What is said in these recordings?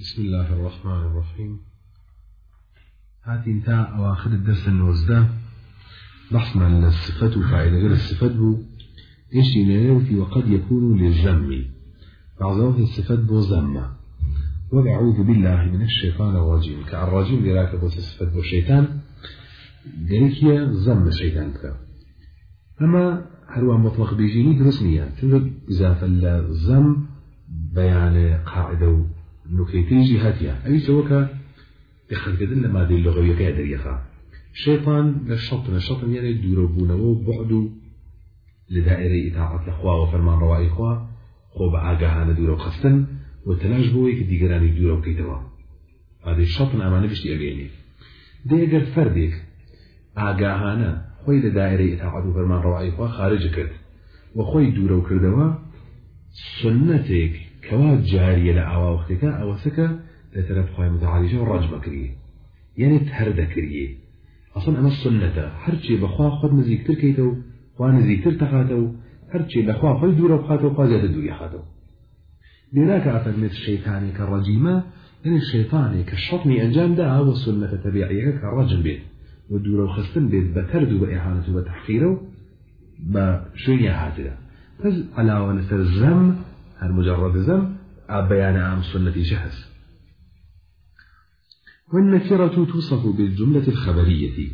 بسم الله الرحمن الرحيم. هاتي انتهى أواخر الدرس النوزده. بحثنا الصفات وفاعل غير الصفات بو إيش ينالوتي وقد يكون للذم. بعض الصفات بو ذمه وأعوذ بالله من الشيطان الرجيم. كالرجيم لراك بو صفات بو الشيطان قالك هي ذم الشيطان بك. أما هو مطلق بيجيني؟ درسنيا تنجد إذا الذم بيان قاعدة نكيتي جهاتها أي سوكا يخلق دل ما دي اللغوية كادر يخا شيطان للشطن الشطن يعني دوربونه وبعد لدائرة إطاعة الأخوة وفرمان روائي إخوة خوب عاقهانا دورو خستن وتلاش بوي كدي قراني دورو كيتوا هذا الشطن أمانة بشتي أبيني دي أقر فردك عاقهانا خوي لدائرة إطاعة وفرمان روائي إخوة خارج كرد وخوي دورو كردوا سنتك كوا جارية لأوا وقتك أو سكا لترف خوي متعالجة ورجمة كريه يعني تهرد كرية. أصلا أما السنة هرشي بخوا خود نزيكتر كيتو خوا نزيكتر تخاتو هرشي بخوا خود دورة بخاتو خوا زيادة دوري خاتو. لذلك أفرمت الشيطاني كالرجيمة يعني الشيطاني كالشطمي أنجام دا والسنة تبيعية كالرجم بيت. ودورة وخستن بيت بترد وإحانة وتحقيره بشوية هاتدا فز على ونسر الزم هل مجرد زم بيان عام سنة شخص والنكرة توصف بالجملة الخبرية.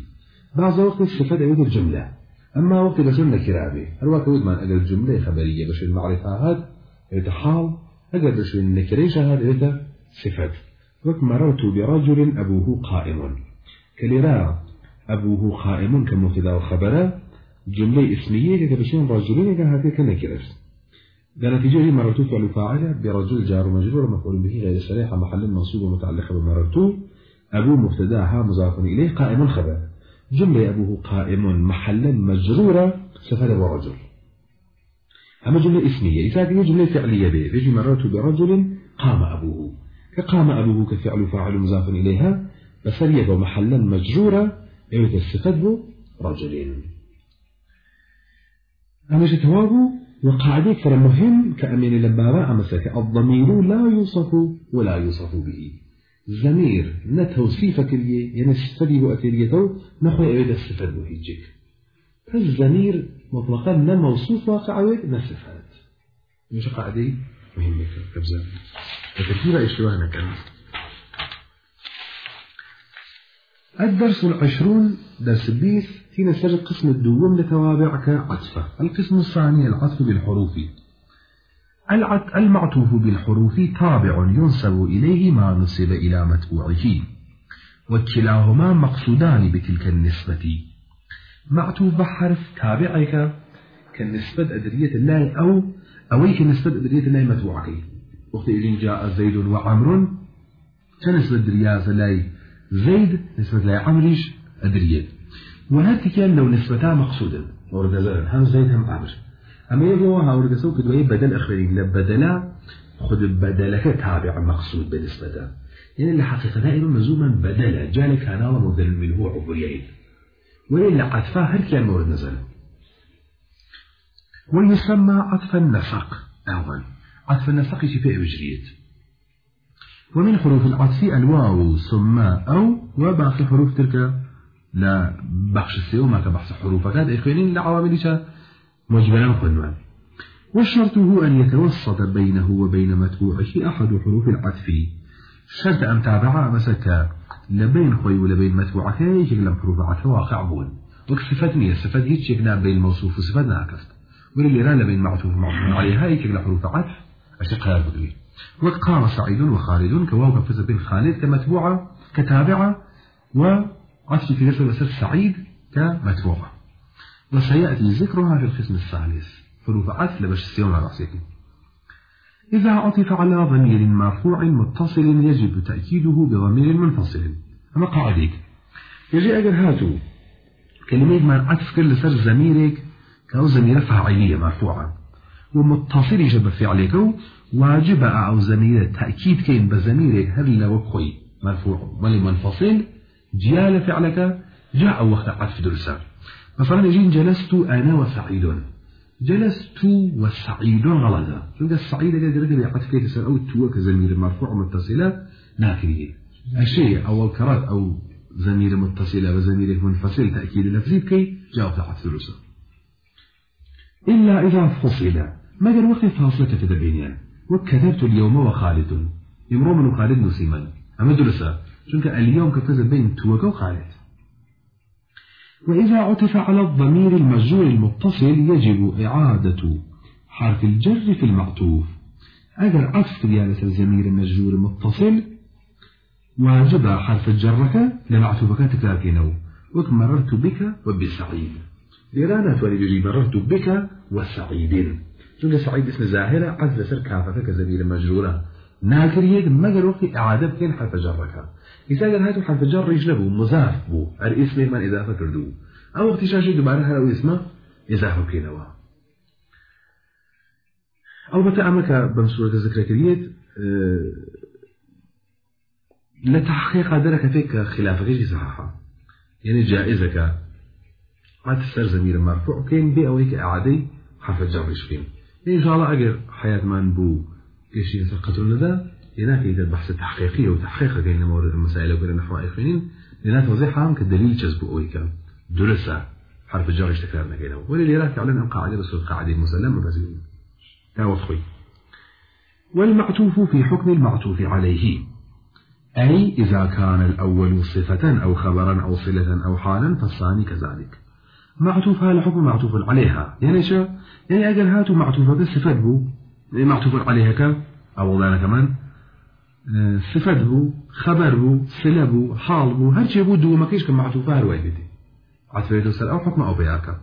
بعض وقت الصفات أيضا الجملة. أما وقت بس النكرة به هل وقت ود من أجل الجملة خبرية بش المعرفة هذا يتحال أجل بش النكرة شهاد إذا صفات. وقت مررت برجل أبوه قائم. كلرا أبوه قائم كمبتدا وخبره جملة اسمية كتبشين رجلين كهذه كنكرة. نتيجة مررت فعل فاعل برجل جار مجرور مفعول به غير صريح محل منصوب متعلق بمررت أبو مبتداها مضاف إليه قائم خبر جملة أبوه قائم محلا مجرورة سفر ورجل. أما جملة إسمية إذا كانت جملة فعلية به. يجي مررت برجل قام أبوه. كقام أبوه كفعل فاعل مضاف إليها بسرية محلا مجرورة أيوة الصفة رجل. أما جتوابه وقاعدة كرا مهم كأمين لبابا أما سكا الضمير لا يوصف ولا يوصف به. زمير نتوصيف كريه يعني صفته وأتريته نحو أعيد الصفة بهيجك فالزمير مطلقا نموصوف واقعويت نصفات مش قاعدة مهمة. كبزان وتركيبة اشتباه كان الدرس العشرون درس بيس فينا سجل قسم الدوم لتوابعك عطفة. القسم الثاني العطف بالحروف. المعطوف بالحروف تابع ينسب إليه ما نسب إلى متبوعه وكلاهما مقصودان بتلك النسبة. معطوف بحرف تابعك كالنسبة أدرية الله أو أويك نسبة أدرية الله متبوعك. وقت إذن جاء زيد وعمر كنسبة درياز الله زيد نسبة الله عمريش أدرية وهذا كان لو نسبتها مقصودا. ورد هم زيد هم عمر أما يقول هاورد سوق دوي بدل أخرين. لبدلا خذ بدلك تابع مقصود بالنسبة يعني اللي حقيقة دائما مزوما بدلا. جالك الله مبدل منه عبريين. وإلا عطفا هر كان مورد نزل؟ ويسمى عطف النسق أول عطف النسق شفاء بجريت ومن حروف العطف الواو ثم أو وباقي حروف تلك لا بخش السيو ما كبحث حروفك. هذا إخوانين لعوامل مجملا قنوان والشرط هو أن يتوسط بينه وبين متبوعه أحد حروف العطف شرط أن تابع مسكا لبين خوي ولبين متبوعك يجب لم حروف عطف واقع بون وكصفتني الصفات هيك شكنا بين الموصوف وصفات ناكست واللي رأى لبين معطوف معطوف عليها يجب حروف عطف أشتقها بدري وقام سعيد وخالد كواو كفز بين خالد كمتبوعة كتابعة وعطف في نفس الأسر سعيد كمتبوعة. وسيأتي ذكرها في القسم الثالث حروف عطف لبش السيوم على رأسك. إذا عطف على ضمير مرفوع متصل يجب تأكيده بضمير منفصل. أما قاعدك؟ يجي أجل هاتو. كلمة ما عطف كل سر زميرك كأو زمير فاعلية مرفوعة. ومتصل يجب فعلك واجب أو زمير تأكيد كين بزميرك هل لو خوي مرفوع. ولي منفصل جيال فعلك جاء وقت عطف درسا. مثلا يجين جلست أنا وسعيد. جلست والسعيد غلطة شو السعيد اللي درجة يعطي كيف أو تو كزمير مرفوع متصلة؟ ناكريه الشيء أو الكرات أو زمير متصلة وزمير منفصل تأكيد لفظي كي جاء في الثلثة إلا إذا فصل. قال وقت فاصلة تدبينيان وكتبت اليوم وخالد. امرؤ من خالد نسيما أما درسة شنك اليوم كتب بين توك وخالد وإذا عطف على الضمير المجرور المتصل يجب إعادة حرف الجر في المعطوف. أجر عطف ديالة الزمير المجرور المتصل واجب حرف الجرك لمعطوفك تكاكينو وكمررت بك وبسعيد ليرانا تولي مررت بك وسعيد شنو سعيد اسم زاهرة عز سر كافة كزمير مجرورة. ناكر يد مجر وقت إعادة بكين حرف جرك إذا قال هاتو حرف جر يجلبه مضاف بو. الاسم من إضافة كردو أو وقت شاشي دبارة هلا اسمه إضافة كينوا أو بتعمك بمسورة ذكر كريت أه لتحقيق درك فيك خلاف غير صحيحة يعني جائزك عاد السر زمير مرفوع كين بي أويك إعادي حرف الجر يشفين إن شاء الله أجر حياة من بو إيش يسقطون ذا هناك إذا البحث التحقيقي وتحقيق بين المسائل وبين النحو إخوانين لنا توضيحها كدليل جذب أويك. درسة حرف الجر يشتكر نجينا وللي راك علينا قاعدة بس القاعدة المسلمة بس. يا وفقي والمعطوف في حكم المعطوف عليه. أي إذا كان الأول صفة أو خبرا أو صلة أو حالا فالثاني كذلك. معطوف على حكم معطوف عليها. يعني شو؟ يعني أجل هاتوا معطوفة صفة بو. معطوف عليها كم أو وضعنا كمان. صفة بو خبر بو صلة بو حال بو هر شيء بو دو ما كيش كمعطوفة هرواي بدي عطفية أو حكم أو بياكا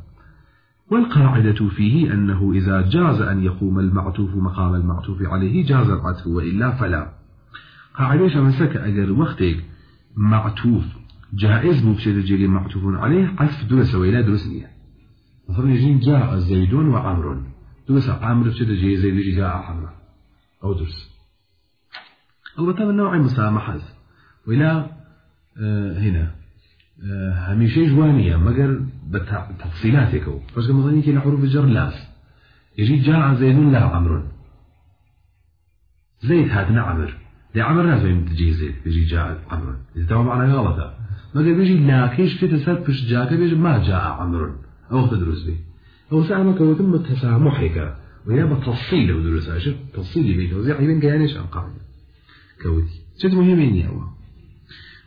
والقاعدة فيه أنه إذا جاز أن يقوم المعطوف مقام المعطوف عليه جاز العطف وإلا فلا. قاعدة شمسك أجر وقتك معطوف. جائز مو بشيء جيري معطوف عليه عطف درس وإلا درس نية. مثلا يجين جاء زيد وعمر درس عمر بشيء جيري زيد جاء عمر أو درس أو من نوع مسامحة. وإلى آه هنا. آه هميشه جوانية مگر بتفصيلاتك بس كما ظنيك حروف الجر لاس. يجي جاء زيد لا عمر زيد هاتنا عمر. لعمر نازل تجي زيد بيجي جاء عمر إذا معنى غلطة. ما قال بيجي لاكيش في تسد بش جاك بيجي ما جاء عمر أو تدرس به أو سأمك وتم تسامحك ويا بتفصيل ودرس عشان تفصيلي بيت وزي يبين كيانيش أنقاعد كودي شد مهمين يا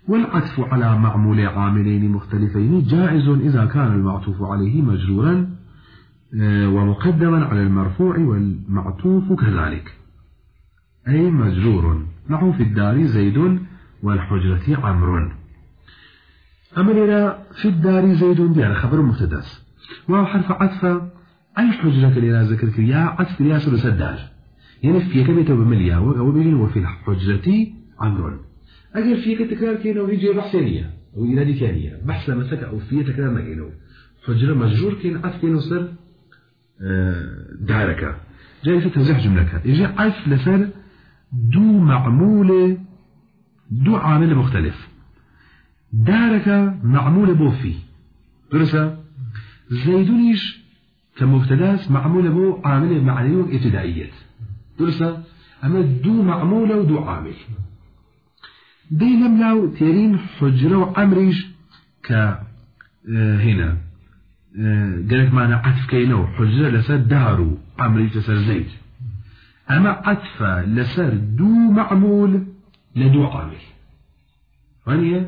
والعطف على معمول عاملين مختلفين جائز إذا كان المعطوف عليه مجرورا آه، ومقدما على المرفوع والمعطوف كذلك. أي مجرور. نحو في الدار زيد والحجرة عمر أمرنا في الدار زيد ديار خبر مبتدس وهو حرف عطف. أي حجرة اللي ذكرك يا عطف يا سلس الدار. يعني في كبيت بمليا وبين وفي الحجرة عمر أجل في تكرار كينو يجي بحثانية. أو إلى كانية. بحث مسك أو في تكرار مكينو حجرة مجرور كين عطف كينو سر آه، دارك. جاي في توزيع جملة يجي عطف لسر دو معمولة دو عامل مختلف. دارك معمولة بوفي درسة؟ زيدونيش كمبتداس معمولة بو عامل معنوي ابتدائية درسة؟ أما دو معمولة ودو عامل. دي لملاو تيرين حجرة وعمريش ك آه، هنا. آه، قالك معنا عطف كينو حجرة لسر دارو عمريش لسر زيد. أما عطف لسر دو معمول لدو عامل. يعني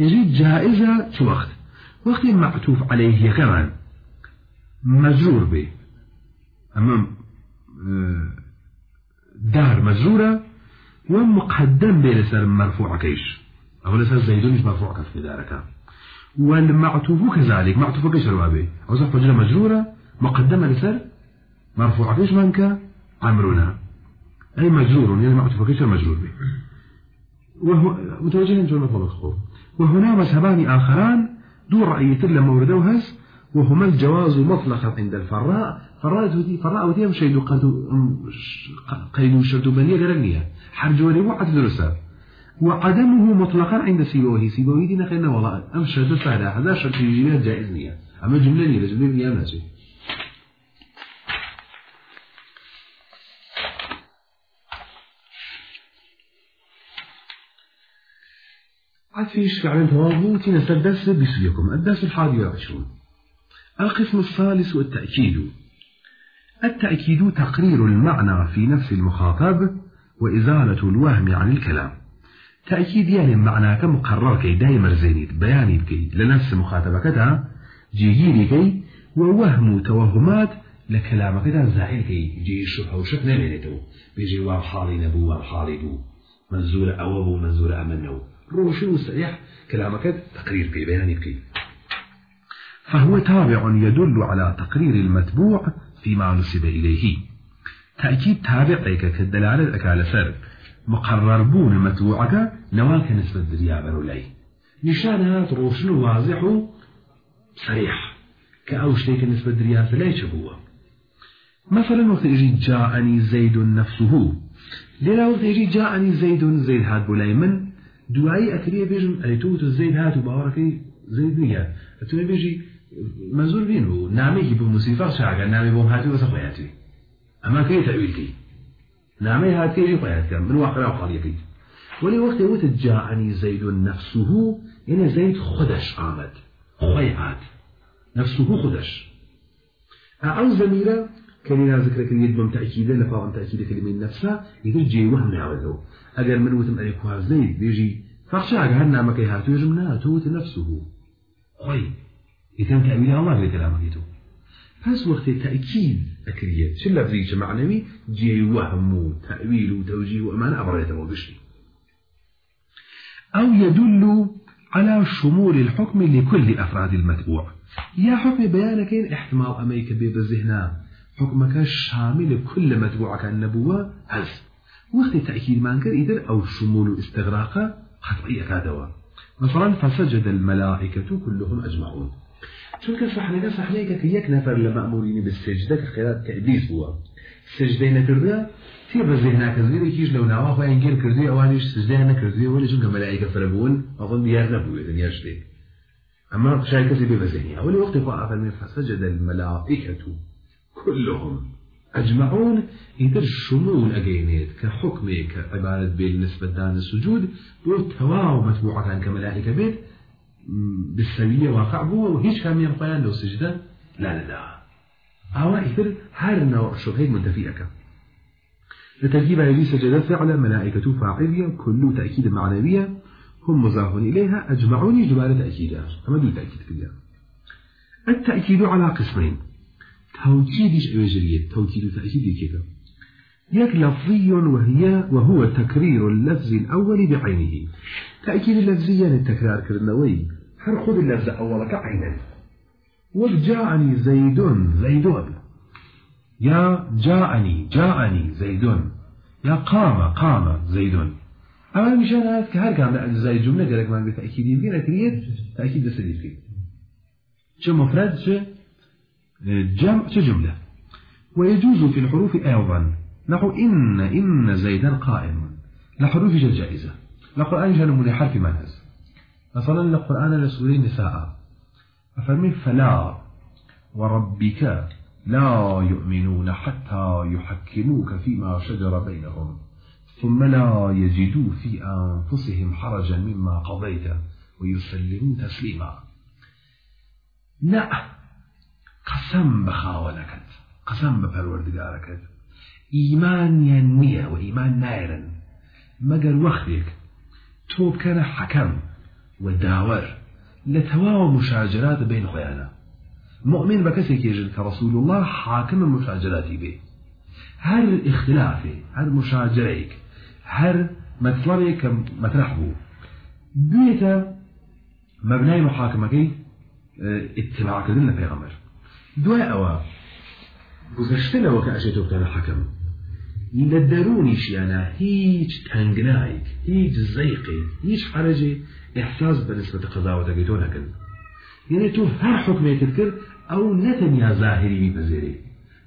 يجي جائزة شو وقت؟ وقت معطوف عليه كمان. مجرور به. أما آه، دار مجرورة ومقدم به لسر مرفوع كيش. أو لسر زيدون مش مرفوع كف دارك والمعطوف كذلك. معطوف كيش روابي أو صح مجرورة مقدمة لسر مرفوع كيش منك عمرنا أي مجرور يعني معطوف كيش مجرور به. وهو متوجه جملة مطلق وهنا مذهبان آخران دون رأي تل موردوهس وهما الجواز مطلقا عند الفراء. فراء ودي فراء ودي مش يدو قيد شرط بنية غرنية حرجوني وعد درسا وعدمه مطلقا عند سيبويه سيبويه دي نخينا والله أم شرط سهلة هذا شرط يجينا جائز نية. أما جملة نية جملة نية عطفيش فعلا توابو تنسى الدرس بسويكم الدرس الحادي والعشرون. القسم الثالث التأكيد التأكيد تقرير المعنى في نفس المخاطب وإزالة الوهم عن الكلام. تأكيد يعني معناك مقرر كي دايما زينيد بياني بكي. لنفس مخاطبك جيجيري كي ووهم توهمات لكلامك دا زائل كي. جي الشبه وشك نمينتو بيجي وار حالي نبو وار حالي بو منزول أوبو منزول أمنو روشو صحيح كلامك تقرير كي بياني بكي فهو تابع يدل على تقرير المتبوع فيما نسب إليه. تأكيد تابع لك كالدلالة أكال سر. مقرر بون متبوعك نواك نسبة دريابا ولي نشانها روشن واضح صريح. كأوش ليك نسبة دريابا لي شبوه مثلا وقت يجي جاءني زيد نفسه. ليلا وقت يجي جاءني زيد زيد هاد بولاي من دعائي أكريه بيجم أي توت زيد هات وباركي زيد نيا أتوني بيجي منظور بينه نامي بمصيفة شاعر نامي بوم هاتي وسخوياتي أما كي تأويلتي نامي هاتي يجي قياتي من واقع وقاليتي ولي وقت يوت جاءني زيد نفسه يعني زيد خدش آمد. خيعات نفسه أو زميلة كلمة ذكر كلمة بم تأكيدا لفاهم تأكيد كلمة نفسها يقول جي وهم نعوذه أجر من وتم أليكوها زيد بيجي فخشى أجر هنا مكي هاتو يجمنا توت نفسه. خوي يتم تأويل الله في كلامه يتو بس وقت تأكيد أكرية شو لفظي معنوي جي وهم تأويل وتوجيه وأمان أبريته وبشري أو يدل على شمول الحكم لكل أفراد المتبوع يا حكم بيانك احتمال أميك بذهنه حكمك شامل كل متبوعك النبوة هز. وقت تأكيد ما انكر إذن أو شمول استغراق قطعي كادوا. مثلا فسجد الملائكة كلهم أجمعون. شو كسحنا صحنه كي يك نفر لمأمورين بالسجدة كخيرات كإبليس هو سجدين كرده في بزهنا كذير كيش لو نواه وين جيل كردي أوانيش سجدين كردي ولا شو كملائكة فربون أظن يار نبوة إذن يجدي. أما شايف كذي بزهني أول وقت فأفل فسجد الملائكة. كلهم. أجمعون إذا الشمول أجينيت كحكم كعبارة بالنسبة دان السجود بو تواو متبوعة كملائكة بيت. بالسوية واقع بو وهيش كان ينقيان لو سجدة؟ لا لا لا. أو إذا هر نوع شبهين منتفيئك لتركيب يلي سجد فعل ملائكة فاعلية كل تأكيد معنوية هم مضاف إليها أجمعون جبال تأكيدها. أما دو تأكيد كلها التأكيد على قسمين. توكيدش أوجرية توكيد وتأكيد كذا يك لفظي وهي وهو تكرير اللفظ الأول بعينه. تأكيد اللفظي يعني التكرار كرنوي هر خذ اللفظ أولك عينا وجاءني زيد زيدون يا جاءني جاءني زيدون. يا قام قام زيدون. أما مشان هذا كهر كان زي جملة قالك ما بتأكيد يمكن أكيد تأكيد بسرير فيه شو مفرد شو جمع جملة؟ ويجوز في الحروف أيضا. نحو إن إن زيدا قائم. لحروف الجائزة القرآن جاء من حرف منهز. مثلا القرآن لسورة النساء. أفرمي فلا. وربك لا يؤمنون حتى يحكموك فيما شجر بينهم. ثم لا يجدوا في أنفسهم حرجا مما قضيت ويسلموا تسليما. نعم قسم بخاونكت قسم بپروردگاركت إيمان ينمية وإيمان نائرا مقر وقتك توب كان حكم وداور لتواو مشاجرات بين خيانا مؤمن بكسك يجد كرسول الله حاكم المشاجرات به هر اختلافي هر مشاجريك هر مطلبك مطرحه بيتا مبناي محاكمك آه، اتباع كذلنا پیغمبر دوای ئەوە گزەشتنەوە کە ئەچێتۆ بکەنە حەکەم لە دەرونیشیانە هیچ تەنگنایك هیچ زەیقی هیچ حرەجێ بنسبة قضاوتك تو نكن يعني تو هر حكمية تذكر أو نتنيا ظاهري بزيري.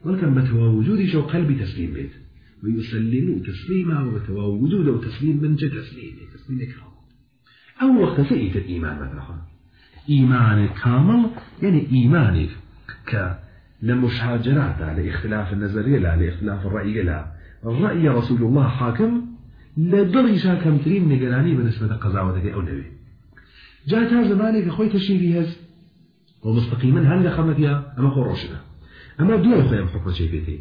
ولكن بتوا وجودي شو قلبي تسليم بيت. ويسلموا تسليما وبتوا وجود وتسليم من جد تسليم تسليم كامل. أو وقت سئت الإيمان مثلا إيمان كامل يعني إيمانك. ك لمشاجرات على اختلاف النظرية لا لاختلاف الرأي لا. الرأي رسول الله حاكم لدرجة كم ترين نقراني بالنسبة لقضاوتك أو نبي جاء تا زمانك خوي تشيري هز ومستقيما هل خمتها أما خو رشدة. أما دواء خوي حكم شيء فيتي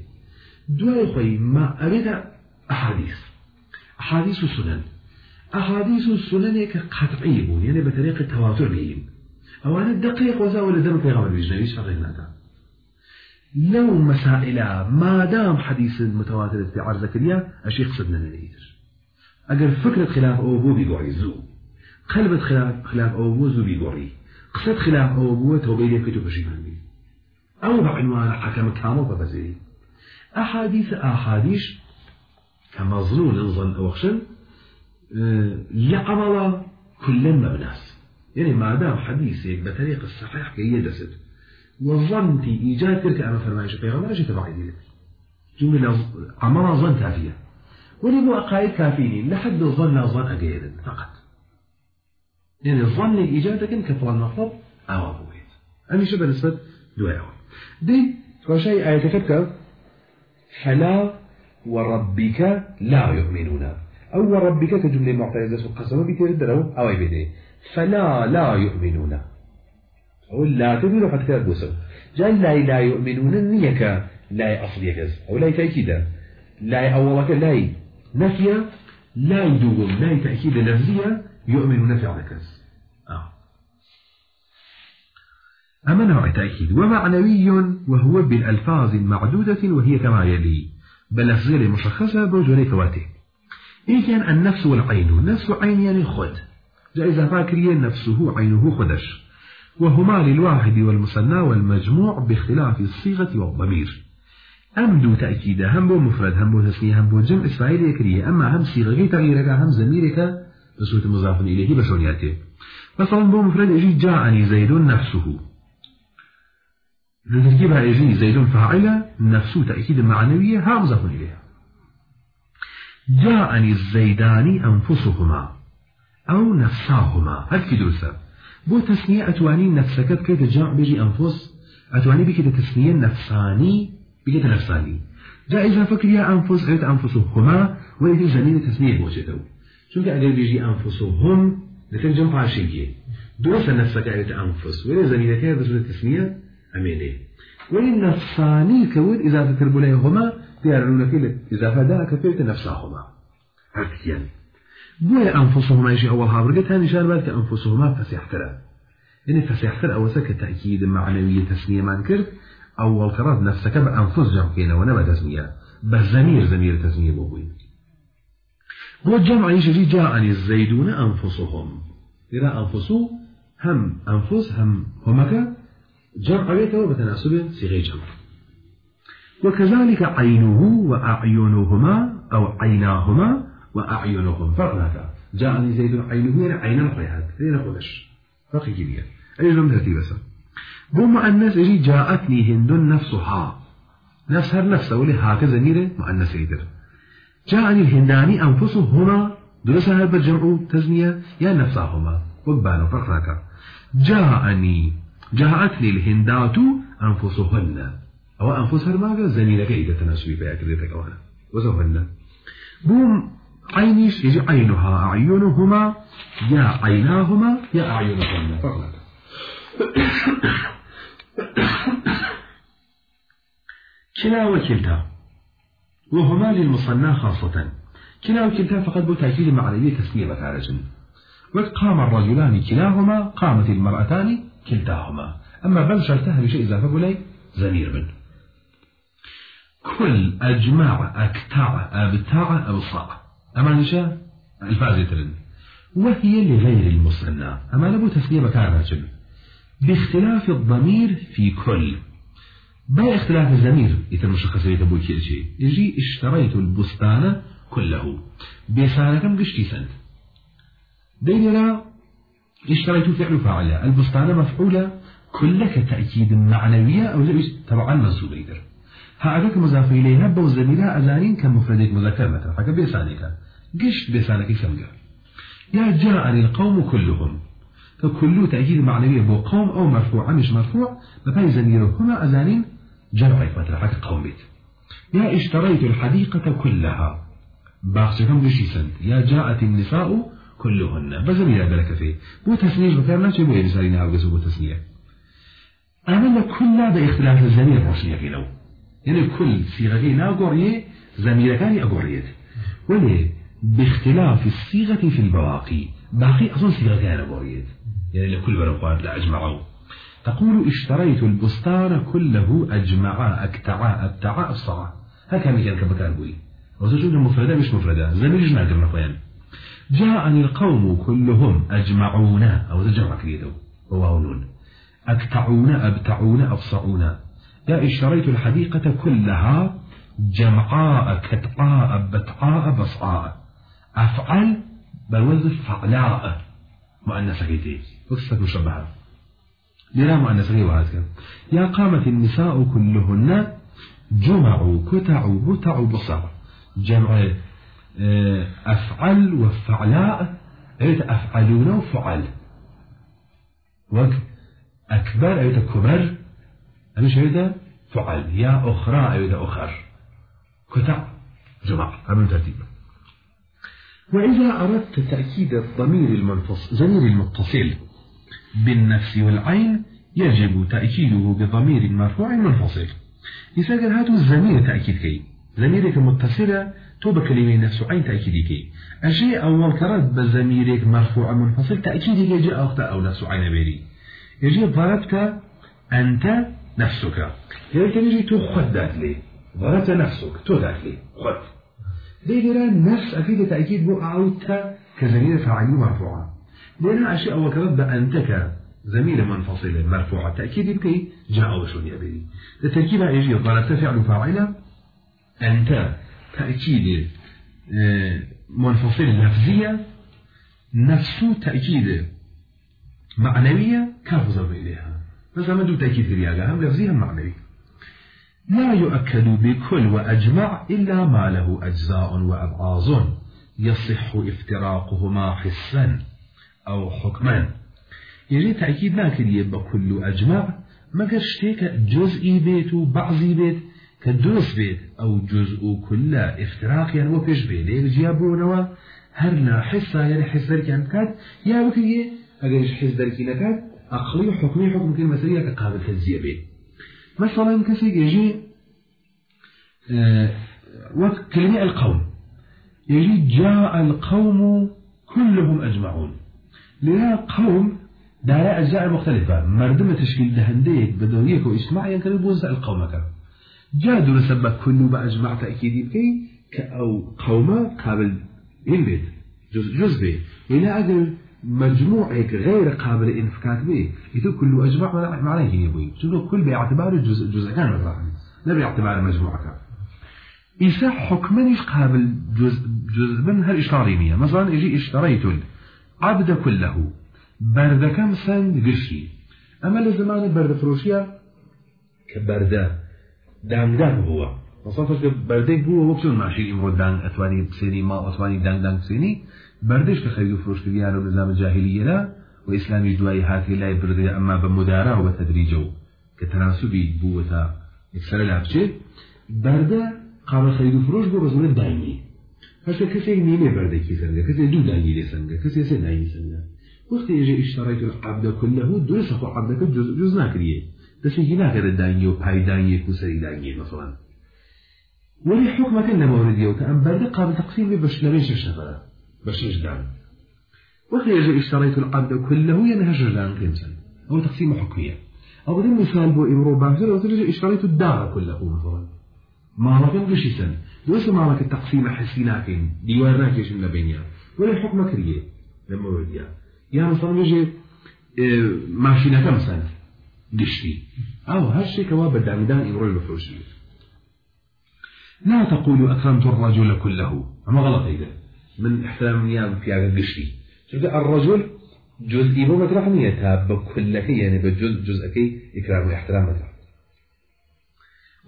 دواء خوي ما أريد أحاديث. أحاديث السنن. أحاديث السنن كقطعي بون يعني بطريقة التواتر بهم أو أنا الدقيق وزاول دم في غمر بيجنبيش فغير لو مسائل ما دام حديث متواتر في عرض كريا أشي قصدنا نريدر أجر فكرة خلاف أو بو بيقعي زو. قلبت خلاف خلاف أو بو زو بيقعي قصد خلاف أو بو توبيلي كتب بشيمان بي أو بعنوان حكم كامل فبزيري أحاديث أحاديث كمظنون ظن أو خشن يعمل كل مبناس يعني ما دام حديثك بطريق الصحيح كي يدست وظنتي إيجاد تلك أما فرمايش بيغمبر أجي تبعي دي جملة عمل ظن كافية. ولبو أقايد كافيني لحد الظن ظن أقيد فقط. يعني الظن إيجادك كفر المطلب أو أبويت. أمي شبه نسبة دواء دي وشيء آية كتبك فلا وربك لا يؤمنون. أو وربك كجملة معترضة قسم بيتردروا أو يبدي فلا لا يؤمنون. أو لا تؤمنوا كتب بوسو جاء لا لا يؤمنون نيك لا أصل يكز أو لا تأكيدا لا أولك لا نفيا لا يدوم لا تأكيد نفسية يؤمنون فعل كز آه. أما نوع تأكيد. ومعنوي وهو بالألفاظ المعدودة وهي كما يلي. بلفظية مشخصة بوجه كواته إيه كان النفس والعين النفس عين يعني خد. جائزة فاكرية نفسه عينه خدش. وهما للواحد والمثنى والمجموع باختلاف الصيغة والضمير. أمدو تأكيد هم بو مفرد هم بو تسنية هم بو جمع إسرائيل يكريه. أما هم صيغة تغييرك هم زميرك بصوت مضاف إليه بشونياته. مثلا بو مفرد يجي جاءني زيد نفسه. نتركيبها يجي زيد فاعلة نفسه تأكيد معنوية ها مضاف إليها. جاءني الزيدان أنفسهما. أو نفساهما. هل في درسة بو تسنية أتواني نفسك بكيت جمع بيجي أنفس. أتواني بكيت تسنية نفساني بكيت نفساني. جاء إذا فكر يا أنفس عيد أنفسهما وإذا جنين تسنية بوجهته شو أجر بيجي أنفسهم لكن جمع عشيكي درسة نفسك عيد أنفس وإذا زنين كيف بسوط تسنية أميني وإن نفساني كود إذا فكر تيارون لك إذا فدا كفيت نفسهما هكذا بوي أنفسهما يجي أول هابرقة ثاني شان بالك أنفسهما فسيحترى. يعني فسيحترى أول سك تأكيد معنوية تسمية ما نكرت أول قرار نفسك بأنفس جمعينا ونما تسمية. بس زمير تسمية بوي بو الجمع يجي جاءني الزيدون أنفسهم. إذا أنفسوا هم أنفس هم همك جمع بيته بتناسب صيغة جمع. وكذلك عينه وأعينهما أو عيناهما وأعينهم. فرق جاءني زيد عينه يعني عين القياد لين قدش فرق كبير. أي جملة ترتيب بس. بو مؤنث يجي جاءتني هند نفسها. نفسها النفس ولي هكذا ميرة مؤنث يدر جاءني الهنداني أنفسهما درسها بالجمع تزنية. يا نفسهما. وبان فرق جاءني. جاءتني الهندات أنفسهن. أو أنفسهن ما زميلك إذا تناسبي بها كذلك أوانا وزوهن بوم عينيش يجي عينها أعينهما يا عيناهما يا أعينهما. كلا وكلتا وهما للمصنى خاصة. كلا وكلتا فقد بو تأكيد معنوية تسمية بتارجن وقام الرجلان كلاهما قامت المرأتان كلتاهما. أما بل شرتها بشيء إذا فقلي زمير من. كل أجمع أكتع أبتع أبصع. أما نشاء؟ الفاظ يترن وهي لغير المصنع. أما نبو تسمية مكانها جل باختلاف الضمير في كل. با اختلاف الضمير يتمشخص يتبو كل شيء يجي اشتريت البستان كله. كم قشتي سنت. ديننا اشتريت فعل فاعل. البستان مفعولة. كلك تأكيد معنوية أو طبعا منصوب يدر هذاك مضاف إليها بو زميلها أزانين كمفردك مذكر مثلا حكا بيسانك قشت بيسانك كم يا جاءني القوم كلهم. فكل تأكيد معنوي بو قوم أو مرفوع مش مرفوع. بفاي زميلهما أزانين جمع مثلا حكا قوم بيت يا اشتريت الحديقة كلها باخشكم قشي سنت. يا جاءت النساء كلهن بزمير قالك فيه بو تسنيش بكار شيء بو ينسالي ناو قسو بو تسنية أنا كل باختلاف الزمير روشنية في لو يعني كل صيغة ناو قرية زمير كان أقريت وليه باختلاف الصيغة في البواقي باقي أصلا صيغة كان أقريت يعني لكل برقوات لا أجمعوا تقول اشتريت البستان كله أجمعا أكتعا أبتعا أبصعا هكذا مثال كبكار بوي وتشوف مفردة مش مفردة. زمير جنا خوان جاءني القوم كلهم أجمعون أو تجمع كريدو وواونون. أكتعون أبتعون أبصعون يا اشتريت الحديقة كلها جمعاء كتعاء بتعاء بصعاء. أفعل بوزن فعلاء. مؤنثة كيتي وقصة مشبهة لنا مؤنثة وهذا يا قامت النساء كلهن جمعوا كتعوا بتعوا بصع جمع آه، أفعل وفعلاء. أيت أفعلون وفعل. وك أكبر أيت كبر. أمش أيت فعل يا أخرى أيت أخر كتع. جمع أمن ترتيب. وإذا أردت تأكيد الضمير المنفصل ضمير المتصل بالنفس والعين يجب تأكيده بضمير مرفوع منفصل. كان هذا الزمير تأكيد كي زميرك متصلة تو بكلمة نفس عين تأكيد كي أشي أول كرد بزميرك مرفوع منفصل تأكيد يجي أخطأ أو نفس عين بيري. يجي ضربت أنت نفسك. يجي تو خد لي ضربت نفسك. تو لي خد. ديجرا نفس أكيد تأكيد بو أعودت كزمير فاعلي مرفوعة. لأن أشياء كرد بأنتك زميل منفصل. مرفوعة. تأكيد بكي جاء وشون يبدي التركيب يجي ضربت فعل فاعلة أنت تأكيد آه، منفصل لفظية. نفس تأكيد معنوية كافظة إليها. ما دو تأكيد رياقة هم لفظية معنوي لا يؤكد بكل وأجمع إلا ما له أجزاء وأبعاض. يصح افتراقهما حسا أو حكما. يجي تأكيد ناكد بكل أجمع ما قشتك جزئي بيت وبعضي بيت كدوس بيت أو جزء كل افتراق يعني وفيش بيت ليك جيابونوا هرنا حصة يعني حس دركي عن كات يا وكي أجرش حس دركي نكات أقلي حكمي حكم كلمة سرية كقابل تجزية بيت. مثلا كسي يجي آه وقت كلمة القوم. يجي جاء القوم كلهم أجمعون. لها قوم دارا أجزاء مختلفة. مردم تشكيل دهنديك بدويك وإجماع ينكر بوزع القوم كان جاء دون سبب كله بأجمع تأكيد كأو قوم قابل إن بيت. جزء جز بيت. إلى أجل مجموعك غير قابل انفكاك به. يتو كله أجمع معناه هي بوي. شنو كل باعتبار جزء جزء كان مثلا لا باعتبار مجموعك. إذا حكما قابل جزء جزء من هالإشارية مثلا يجي إشتريت عبد كله برد كم سن قشي. أما لزمان برد فروشيا كبرده دانگدان هو. مثلا که بردك بو هو بسون ماشي؟ إمرو دانگ أتواني بسيني ما أتواني دانگ دانگ بردش که خەرید و فرۆشتگیان نظام جاهلیه را و اسلامی دوای حاکی لای برده اما به مدارا و بە تەدریجە و کە تەناسوبی بووەتە یەکسەر لا فروش بەردە قامە خەرید و فرۆش بۆ بەزمونە داینی هەشتا کەسێک نیمێ بەردەکی سەنگە کەسێک دوو کسی سه سەنگە کەسێ وقتی دانگی اشتراک وەختی عبده ئیشتەڕێک عەبدە دو درێ عبده که جز جز نکریه. دسته دەشێکی نگر دانی و پای و سەری دانی مثلا. ولی حکمت لە مەوردیەوە تا ام برده قابل تقسیم به بە شلەوێ شەش شش دان وقت يجي إشتريت العبد كله ينهى شجران قيمة أو تقسيم حكمية. أو بدل مثال بو إمرو بانزل أو تجي إشتريت الدار كله مثلا. ما لكن قشي سن دوس ما لك التقسيم حسي لكن ديوار ناكيش من بينيا. ولا حكم كريه. لما وديا يعني مثلا يجي ماشينة كم سنة؟ دشتي أو هالشي كوا بدعمدان يمر البفروشي لا تقول أكرمت الرجل كله. أما غلط هيدا من إحترام نيام في هذا القشري. شفت الرجل جزء مو مطرح نيتها بكله يعني بجزء جزء إكرام واحترام مطرح.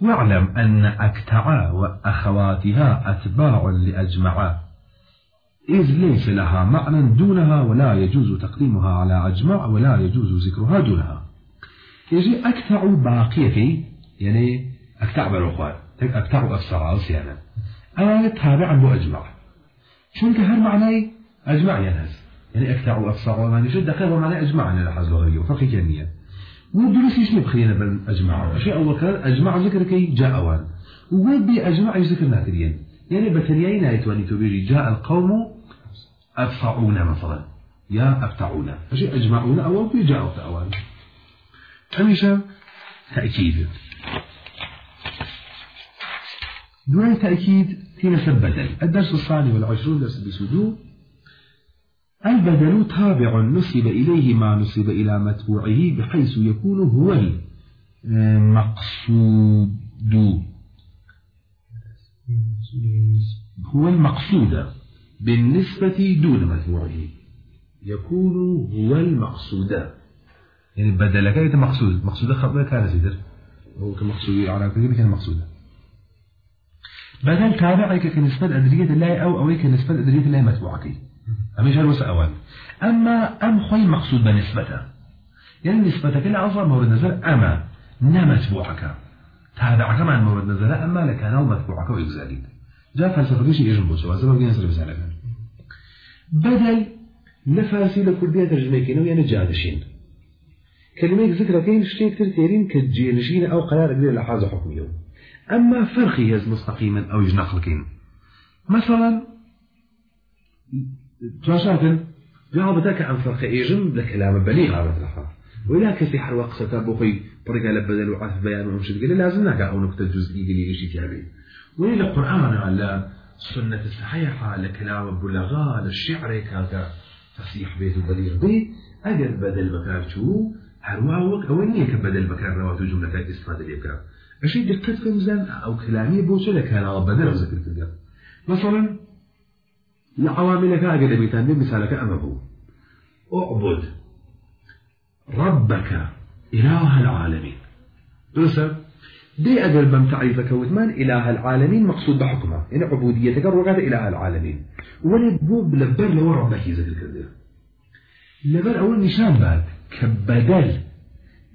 واعلم أن أكتعا وأخواتها أتباع لأجمعا إذ ليس لها معنى دونها ولا يجوز تقديمها على أجمع ولا يجوز ذكرها دونها. يجي أكثر باقية يعني أكثر بالأخوان أكثر أفسر سيانا. أنا تابع بو شو هر معناي؟ أجمع ينهز يعني أكتع وأفصع وما نشد دقيقة معنى أجمعنا لحظ لغوية وفقه كنية ودرس يشني بخينا بل أجمع شيء أول كان أجمع ذكر كي جاء وان وبي أجمع ذكر ناتريا يعني بتريين آيتواني تبيجي جاء القوم أفصعون مثلا. يا أفتعون أشياء أجمعون أو في جاء أفتعون هميشه تأكيد. دون تأكيد في نسب بدل. الدرس الثاني والعشرون درس بسدو البدل تابع نسب إليه ما نسب إلى متبوعه بحيث يكون هو المقصود. هو المقصود بالنسبة دون متبوعه. يكون هو المقصود. يعني بدل كان مقصود. مقصود خطأ كان سيدر. هو كمقصود. على كثير كان مقصود. بدل تابع كنسبة أدرية الله أو أو كنسبة أدرية الله متبوعك. أمش هالوس أول. أما أم خوي مقصود بنسبته. يعني نسبتك العظم مورد نظر أما نمتبوعك تابع كمان مورد نظر أما لكان متبوعك ويجزالي جاء فلسفة شيء يجب بوسوا زمان جينا سر بسالك بدل نفاسي لكل بيت ترجمة كنا يعني جادشين كلمة ذكر كين شتي كتير تيرين كجينشين أو قرار قدر لحاظ حكمية أما فرقي يز مستقيما أو يجنقل كين مثلا تراشاتن جواب عن فرق إيجن لكلام بليغ على مطلقا ولا كسي حر وقصة بوخي طريقة لبدل وعث بيان ومشد قال لازم نكا أو نكتة جزئي قلي إيشي تيابي. وإلى القرآن على السنة الصحيحة لكلام بلغاء للشعر كاكا فصيح بيت بليغ بي. أجل بدل بكار شو؟ هروا وك أو إني كبدل بكار رواتو جملة استفادة ليبكار أشي دقت في مزان أو كلامي بوشة لكان بدل وذكر تلقى مثلا لعواملك أجل بيتان بمثالك أمه اعبد ربك إله العالمين. دوسر دي أجل بم تعريفك وثمان إله العالمين مقصود بحكمه إن عبوديتك رغات إله العالمين. ولي بوب لبر لو ربك يزد الكذب لبر أول نشان بعد كبدل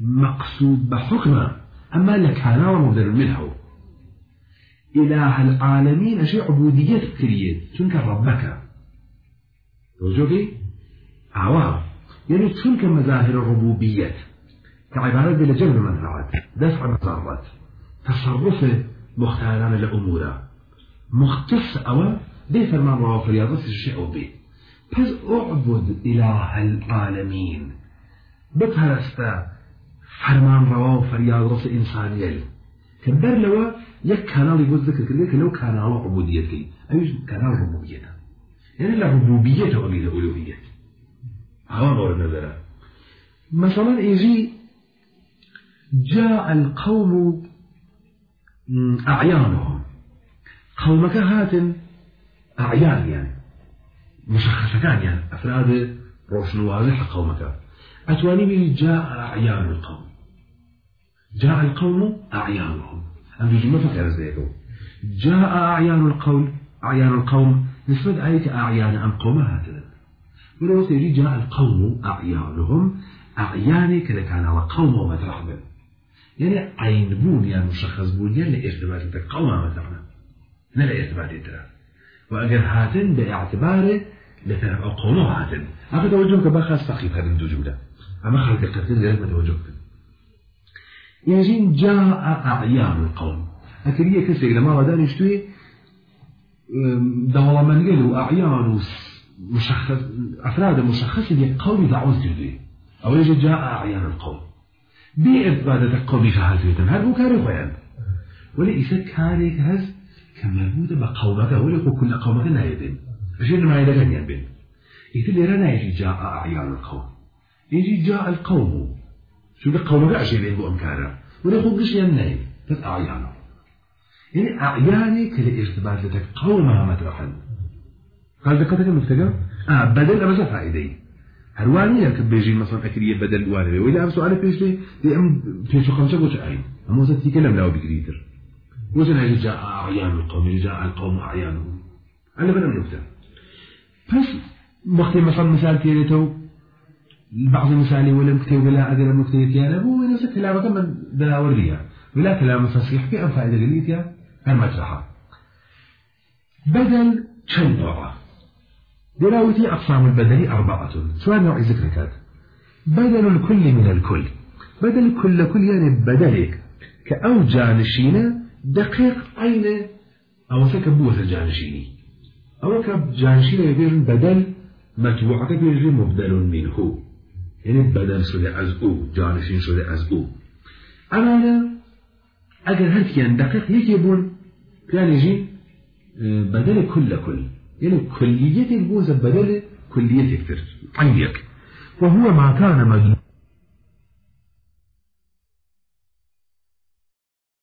مقصود بحكمه أما لك هنا ومبدل منه. إله العالمين أشياء عبودية كريت تنك ربك. وجوكي عوام يعني تنك مظاهر الربوبية. كعبارة بلا جلب منفعات دفع مضرات تصرف مختاران لأمورا. مختص أو دي فرمان رواه فرياضة الشيء به بس أعبد إله العالمين. بتهرستا فرمان رواه فرياض رس إنسانية كبر لو يك كانال يقول ذكر كذلك لو كان على عبوديته أيش كانال ربوبيته يعني لا ربوبيته ولا ألوهية هذا دور النظر مثلا يجي جاء القوم أعيانهم قومك هات أعيان يعني مشخصة كان يعني أفراد روشن واضح قومك أتواني به جاء أعيان القوم. جاء القوم أعيانهم. أم يجي ما فكر زيكو جاء أعيان القوم أعيان القوم. نسبة عليك أعيان أم قوم؟ هكذا. ولو تجي جاء القوم أعيانهم أعياني كذا كان على قوم ومطرح به يعني عين بون يعني مشخص بون يعني إثبات لك قوم مثلا لا إثبات ترى وأجر هاتن بإعتباره لثلاث أو قوم هاتن هذا توجهك بخاص سخيف هذا دو جملة أما خلق القتل لازم توجهك. يجين جاء أعيان القوم. أكرية كسر لما ودان يشتوي دولة من قالوا أعيان مشخص أفراد مشخص اللي قوم دعوز جدي. أو يجي جاء أعيان القوم. بإفادة القوم فهاتيتم هل هو كاري خيان ولا إذا كاري هز كما بود بقومك ولا كل قومك نايبين أشياء ما يدقن ينبين إذا اللي رنا يجي جاء أعيان القوم. يجي جاء القوم. شو قومك أشياء اللي هو أمكارا. ولا يقول قش ينايب بس أعيانه يعني أعياني كلا ارتباط لتك قومها مطرحا قال ذكرتك المفتقى آه بدل أبزا فائدي. هرواني لك بيجي مثلا أكرية بدل وانه وإلا أم سؤال فيش لي دي أم فيش خمسة وش أعين. أم وزت تكلم له بكريتر وزن هي جاء أعيان القوم جاء القوم أعيانهم. أنا بنا النكتة بس وقت مثلا مثال تيريتو بعض المثال ولا مكتب ولا أدرى مكتب تيانا هو نفس كلامك من دلاور ليها ولا كلام فصيح في أم فائدة قليتها المسرحة بدل شن نوعه دراوتي أقسام البدل أربعة سؤال نوع ذكر بدل الكل من الكل. بدل كل كل يعني بدلك. كأو جانشينة دقيق أين أو سكبوة جانشيني. أو كجانشينة يبير بدل مجموعة بيجري مبدل منه. يعني بدل سودة أزقو جانشين سودة أزقو أما أنا أجر هرتيان دقيق يجيبون كان يجي آه، بدل كل كل يعني كلية البوزة بدل كلية كثير عندك. وهو ما كان مجموعة.